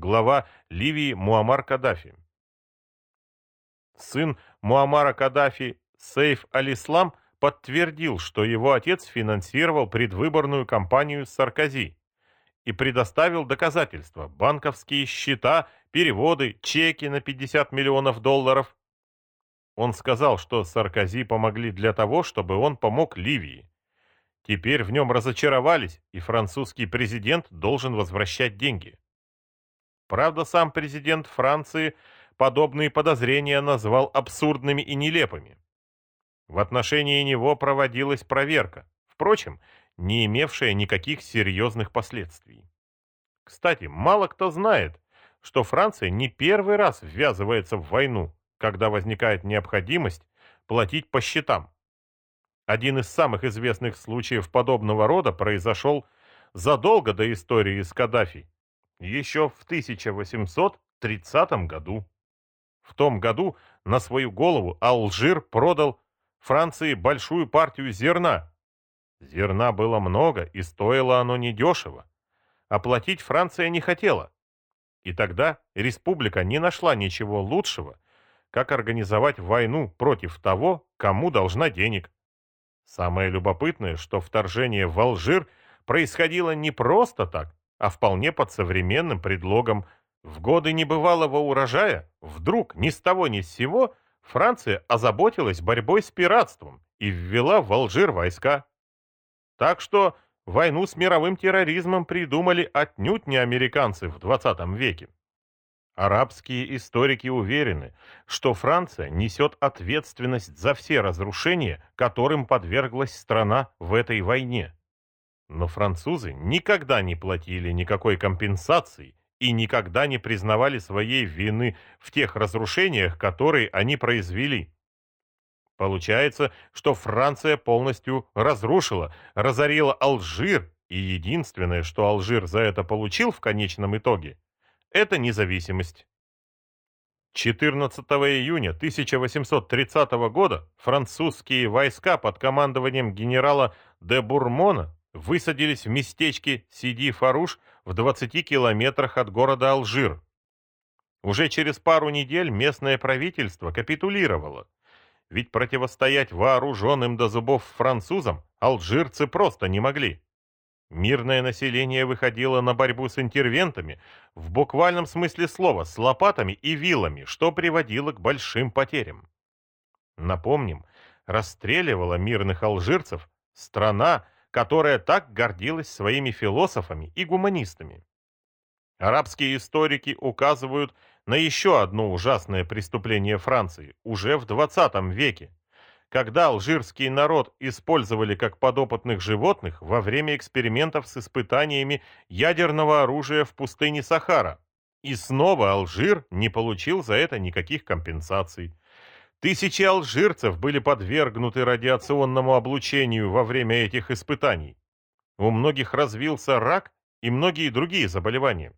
глава Ливии Муаммар Каддафи. Сын Муаммара Каддафи Сейф Аль-Ислам подтвердил, что его отец финансировал предвыборную кампанию Саркози и предоставил доказательства, банковские счета, переводы, чеки на 50 миллионов долларов. Он сказал, что Саркози помогли для того, чтобы он помог Ливии. Теперь в нем разочаровались, и французский президент должен возвращать деньги. Правда, сам президент Франции подобные подозрения назвал абсурдными и нелепыми. В отношении него проводилась проверка, впрочем, не имевшая никаких серьезных последствий. Кстати, мало кто знает, что Франция не первый раз ввязывается в войну, когда возникает необходимость платить по счетам. Один из самых известных случаев подобного рода произошел задолго до истории с Каддафи, еще в 1830 году. В том году на свою голову Алжир продал Франции большую партию зерна. Зерна было много, и стоило оно недешево. Оплатить Франция не хотела. И тогда республика не нашла ничего лучшего, как организовать войну против того, кому должна денег. Самое любопытное, что вторжение в Алжир происходило не просто так, а вполне под современным предлогом. В годы небывалого урожая вдруг ни с того ни с сего Франция озаботилась борьбой с пиратством и ввела в Алжир войска. Так что войну с мировым терроризмом придумали отнюдь не американцы в 20 веке. Арабские историки уверены, что Франция несет ответственность за все разрушения, которым подверглась страна в этой войне. Но французы никогда не платили никакой компенсации и никогда не признавали своей вины в тех разрушениях, которые они произвели. Получается, что Франция полностью разрушила, разорила Алжир, и единственное, что Алжир за это получил в конечном итоге, это независимость. 14 июня 1830 года французские войска под командованием генерала де Бурмона высадились в местечке Сиди-Фаруш в 20 километрах от города Алжир. Уже через пару недель местное правительство капитулировало, ведь противостоять вооруженным до зубов французам алжирцы просто не могли. Мирное население выходило на борьбу с интервентами, в буквальном смысле слова, с лопатами и вилами, что приводило к большим потерям. Напомним, расстреливала мирных алжирцев страна, которая так гордилась своими философами и гуманистами. Арабские историки указывают на еще одно ужасное преступление Франции уже в 20 веке, когда алжирский народ использовали как подопытных животных во время экспериментов с испытаниями ядерного оружия в пустыне Сахара. И снова Алжир не получил за это никаких компенсаций. Тысячи алжирцев были подвергнуты радиационному облучению во время этих испытаний. У многих развился рак и многие другие заболевания.